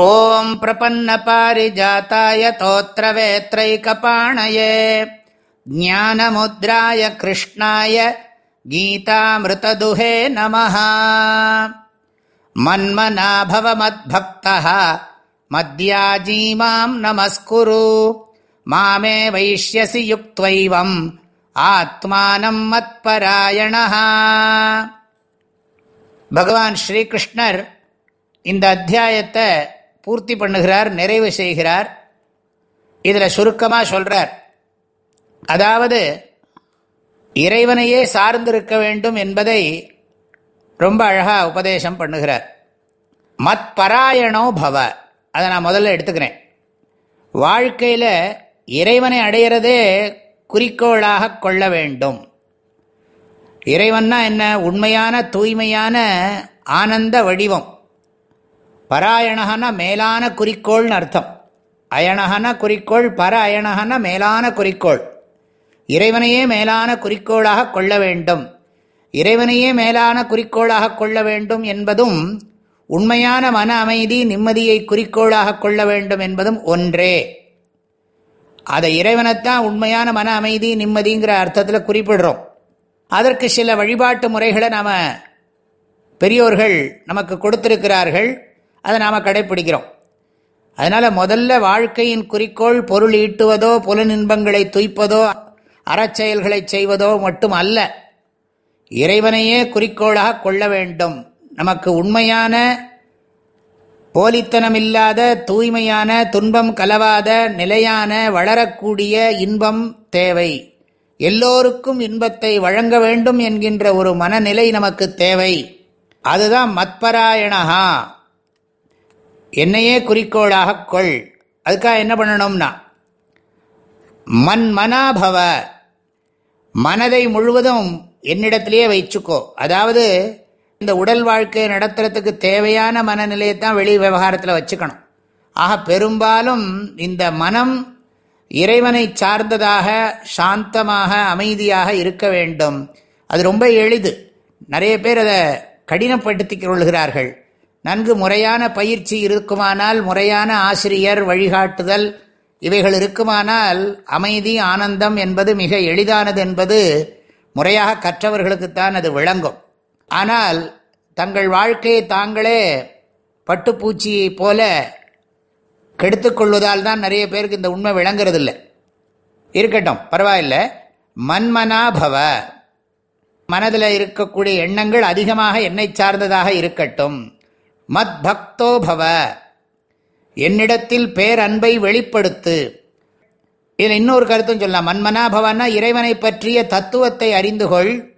ॐ प्रपन्नपारिजाताय तोत्रवेत्रैकपाणये ज्ञानमुद्राय कृष्णाय गीतामृतदुहे नमः मन्मनाभवमद्भक्तः मद्याजीमाम् नमस्कुरु मामे वैश्यसि युक्त्वैवम् ஆத்மானம் மத்பராயணः பகவான் ஸ்ரீகிருஷ்ணர் இந்த அத்தியாயத்தை பூர்த்தி பண்ணுகிறார் நிறைவு செய்கிறார். இதில் சுருக்கமாக சொல்கிறார் அதாவது இறைவனையே சார்ந்திருக்க வேண்டும் என்பதை ரொம்ப அழகாக உபதேசம் பண்ணுகிறார். மத் பராயணோ பவ. அதை நான் முதல்ல எடுத்துக்கிறேன். வாழ்க்கையில் இறைவனை அடையிறதே குறிக்கோளாக கொள்ள வேண்டும். இறைவன்னா என்ன? உண்மையான தூய்மையான ஆனந்த வடிவம். பராயணகன மேலான குறிக்கோள்னு அர்த்தம். அயனகன குறிக்கோள் பர அயனகன மேலான குறிக்கோள். இறைவனையே மேலான குறிக்கோளாக கொள்ள வேண்டும். இறைவனையே மேலான குறிக்கோளாக கொள்ள வேண்டும் என்பதும் உண்மையான மன அமைதி நிம்மதியை குறிக்கோளாக கொள்ள வேண்டும் என்பதும் ஒன்றே. அதை இறைவனைத்தான் உண்மையான மன அமைதி நிம்மதிங்கிற அர்த்தத்தில் குறிப்பிடுறோம். அதற்கு சில வழிபாட்டு முறைகளை நாம் பெரியோர்கள் நமக்கு கொடுத்திருக்கிறார்கள். அதை நாம் கடைப்பிடிக்கிறோம். அதனால் முதல்ல வாழ்க்கையின் குறிக்கோள் பொருள் ஈட்டுவதோ புலநின்பங்களை துய்ப்பதோ அறச்செயல்களை செய்வதோ மட்டும் அல்ல. இறைவனையே குறிக்கோளாக கொள்ள வேண்டும். நமக்கு உண்மையான போலித்தனமில்லாத தூய்மையான துன்பம் கலவாத நிலையான வளரக்கூடிய இன்பம் தேவை. எல்லோருக்கும் இன்பத்தை வழங்க வேண்டும் என்கின்ற ஒரு மனநிலை நமக்கு தேவை. அதுதான் மத்பராயணகா என்னையே குறிக்கோளாக கொள். அதுக்காக என்ன பண்ணணும்னா மண் மனாபவ மனதை முழுவதும் என்னிடத்திலேயே வச்சுக்கோ. அதாவது இந்த உடல் வாழ்க்கையை நடத்துறதுக்கு தேவையான மனநிலையை தான் வெளி விவகாரத்தில் வச்சுக்கணும். ஆக பெரும்பாலும் இந்த மனம் இறைவனை சார்ந்ததாக சாந்தமாக அமைதியாக இருக்க வேண்டும். அது ரொம்ப எளிது. நிறைய பேர் அதை கடினப்படுத்திக் கொள்கிறார்கள். நன்கு முறையான பயிற்சி இருக்குமானால் முறையான ஆசிரியர் வழிகாட்டுதல் இவைகள் இருக்குமானால் அமைதி ஆனந்தம் என்பது மிக எளிதானது என்பது முறையாக கற்றவர்களுக்குத்தான் அது விளங்கும். ஆனால் தங்கள் வாழ்க்கையை தாங்களே பட்டுப்பூச்சியை போல கெடுத்துக்கொள்வதால் தான் நிறைய பேருக்கு இந்த உண்மை விளங்குறதில்லை. இருக்கட்டும் பரவாயில்ல. மன்மனாபவ மனதில் இருக்கக்கூடிய எண்ணங்கள் அதிகமாக என்னை சார்ந்ததாக இருக்கட்டும். மத் பக்தோ பவ. என்னிடத்தில் பேரன்பை வெளிப்படுத்து. இதில் இன்னொரு கருத்தும் சொல்லலாம். மன்மனாபவன்னா இறைவனை பற்றிய தத்துவத்தை அறிந்து கொள்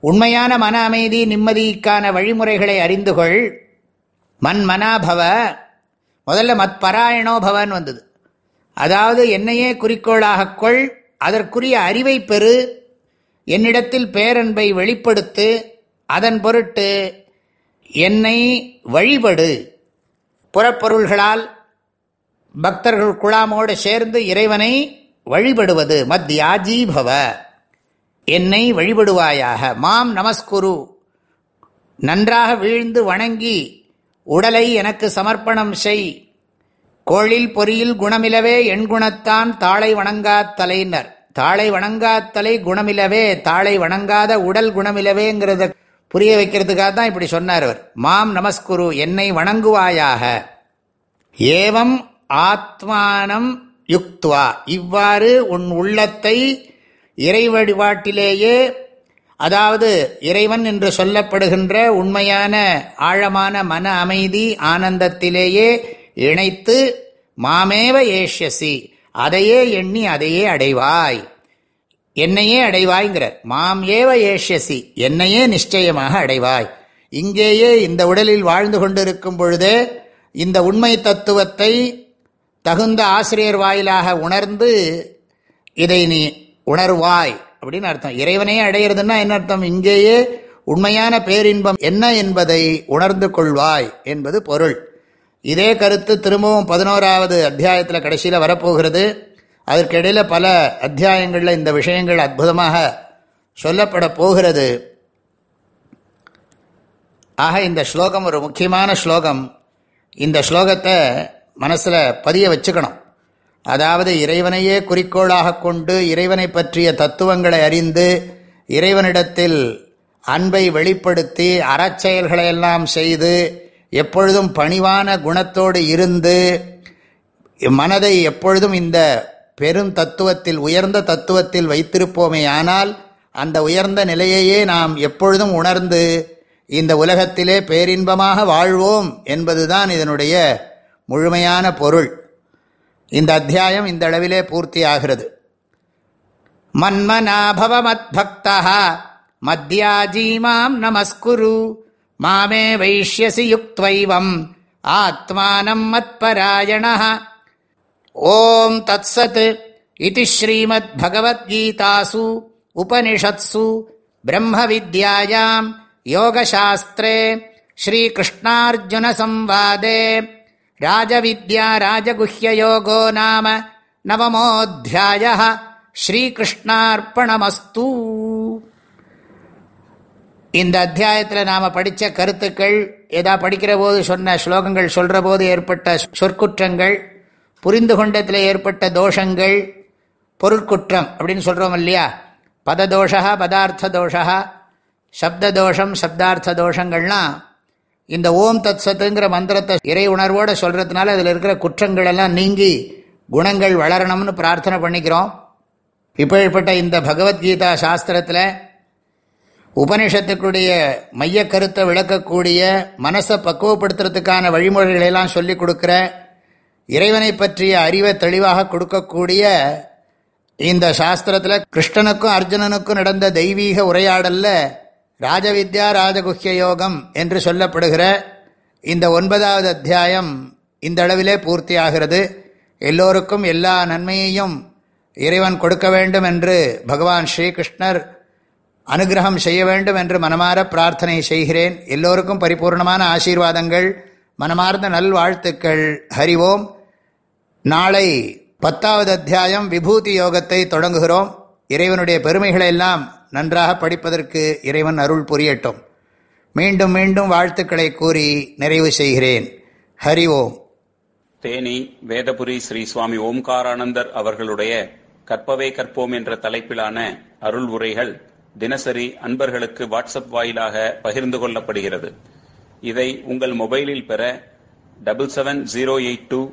உண்மையான மன அமைதி நிம்மதிக்கான வழிமுறைகளை அறிந்து கொள் மன்மனாபவ முதல்ல மத் பராயணோ பவன் வந்தது. அதாவது என்னையே குறிக்கோளாக கொள். அதற்குரிய அறிவை பெறு. என்னிடத்தில் பேரன்பை வெளிப்படுத்து. அதன் பொருட்டு என்னை வழிபடு. புறப்பொருள்களால் பக்தர்கள் குழாமோடு சேர்ந்து இறைவனை வழிபடுவது. மத்யாஜீபவ என்னை வழிபடுவாயாக. மாம் நமஸ்குரு. நன்றாக வீழ்ந்து வணங்கி உடலை எனக்கு சமர்ப்பணம் செய். கோழில் பொறியில் குணமிலவே என் குணத்தான் தாளை வணங்காத்தலைனர் தாளை வணங்காத்தலை குணமிலவே தாளை வணங்காத உடல் குணமிலவேங்கிறத புரிய வைக்கிறதுக்காக தான் இப்படி சொன்னார் அவர். மாம் நமஸ்குரு என்னை வணங்குவாயாக? ஏவம் ஆத்மானம் யுக்துவா. இவ்வாறு உன் உள்ளத்தை இறை வழிபாட்டிலேயே அதாவது இறைவன் என்று சொல்லப்படுகின்ற உண்மையான ஆழமான மன அமைதி ஆனந்தத்திலேயே இணைத்து மாமேவ ஏஷ்யசி அதையே எண்ணி அதையே அடைவாய். என்னையே அடைவாய்ங்கிறார். மாம் ஏவ ஏஷ்யசி என்னையே நிச்சயமாக அடைவாய். இங்கேயே இந்த உடலில் வாழ்ந்து கொண்டிருக்கும் பொழுதே இந்த உண்மை தத்துவத்தை தகுந்த ஆசிரியர் வாயிலாக உணர்ந்து இதை நீ உணர்வாய் அப்படின்னு அர்த்தம். இறைவனையே அடையிறதுன்னா என்ன அர்த்தம்? இங்கேயே உண்மையான பேரின்பம் என்ன என்பதை உணர்ந்து கொள்வாய் என்பது பொருள். இதே கருத்து திரும்பவும் பதினோராவது அத்தியாயத்தில் கடைசியில் வரப்போகிறது. அதற்கிடையில் பல அத்தியாயங்களில் இந்த விஷயங்கள் அற்புதமாக சொல்லப்பட போகிறது. ஆக இந்த ஸ்லோகம் ஒரு முக்கியமான ஸ்லோகம். இந்த ஸ்லோகத்தை மனசில் பதிய வச்சுக்கணும். அதாவது இறைவனையே குறிக்கோளாக கொண்டு இறைவனை பற்றிய தத்துவங்களை அறிந்து இறைவனிடத்தில் அன்பை வெளிப்படுத்தி அறச்செயல்களை எல்லாம் செய்து எப்பொழுதும் பணிவான குணத்தோடு இருந்து மனதை எப்பொழுதும் இந்த பெரும் தத்துவத்தில் உயர்ந்த தத்துவத்தில் வைத்திருப்போமே ஆனால் அந்த உயர்ந்த நிலையையே நாம் எப்பொழுதும் உணர்ந்து இந்த உலகத்திலே பேரின்பமாக வாழ்வோம் என்பதுதான் இதனுடைய முழுமையான பொருள். இந்த அத்தியாயம் இந்த அளவிலே பூர்த்தி ஆகிறது மன்மனாபவ மத்பக்தா நமஸ்குரு மாமே வைஷ்யசி யுக்வைவம் ஆத்மானம் மத்பராயணா ஓம் தத்சத் இது ஸ்ரீமத்பகவத்கீதாசு உபனிஷத்சு பிரம்மவித்யாயாம் யோகசாஸ்திரே ஸ்ரீகிருஷ்ணார்ஜுனசம்வாதே. ராஜவித்யா ராஜகுஹ்யயோகோ நாம நவமோऽध्याय ஸ்ரீகிருஷ்ணார்ப்பணமஸ்து. இந்த அத்தியாயத்தில் நாம் படித்த கருத்துக்கள் எதா படிக்கிற போது சொன்ன ஸ்லோகங்கள் சொல்கிற போது ஏற்பட்ட சொற்குற்றங்கள் புரிந்து கொண்டதில் ஏற்பட்ட தோஷங்கள் பொருட்குற்றம் அப்படின்னு சொல்கிறோம் இல்லையா? பததோஷா பதார்த்த தோஷா சப்த தோஷம் சப்தார்த்த தோஷங்கள்லாம் இந்த ஓம் தத் சத்துங்கிற மந்திரத்தை இறை உணர்வோடு சொல்கிறதுனால அதில் இருக்கிற குற்றங்கள் எல்லாம் நீங்கி குணங்கள் வளரணும்னு பிரார்த்தனை பண்ணிக்கிறோம். இப்படிப்பட்ட இந்த பகவத்கீதா சாஸ்திரத்தில் உபனிஷத்துக்குடைய மைய கருத்தை விளக்கக்கூடிய மனசை பக்குவப்படுத்துறதுக்கான வழிமுறைகளெல்லாம் சொல்லிக் கொடுக்குற இறைவனை பற்றிய அறிவை தெளிவாக கொடுக்கக்கூடிய இந்த சாஸ்திரத்தில் கிருஷ்ணனுக்கும் அர்ஜுனனுக்கும் நடந்த தெய்வீக உரையாடலில் ராஜவித்யா ராஜகுஹ்ய யோகம் என்று சொல்லப்படுகிற இந்த ஒன்பதாவது அத்தியாயம் இந்த அளவிலே பூர்த்தியாகிறது. எல்லோருக்கும் எல்லா நன்மையையும் இறைவன் கொடுக்க வேண்டும் என்று பகவான் ஸ்ரீகிருஷ்ணர் அனுகிரகம் செய்ய வேண்டும் என்று மனமாற பிரார்த்தனை செய்கிறேன். எல்லோருக்கும் பரிபூர்ணமான ஆசீர்வாதங்கள் மனமார்ந்த நல்வாழ்த்துக்கள். ஹரிவோம் நாளை பத்தாவது அத்தியாயம் விபூதி யோகத்தை தொடங்குகிறோம். இறைவனுடைய பெருமைகளை எல்லாம் நன்றாக படிப்பதற்கு இறைவன் அருள் புரியட்டும். மீண்டும் மீண்டும் வாழ்த்துக்களை கூறி நிறைவு செய்கிறேன். ஹரி ஓம். தேனி வேதபுரி ஸ்ரீ சுவாமி ஓம்காரானந்தர் அவர்களுடைய கற்பவே கற்போம் என்ற தலைப்பிலான அருள் உரைகள் தினசரி அன்பர்களுக்கு வாட்ஸ்அப் வாயிலாக பகிர்ந்து கொள்ளப்படுகிறது. இதை உங்கள் மொபைலில் பெற double seven zero eight two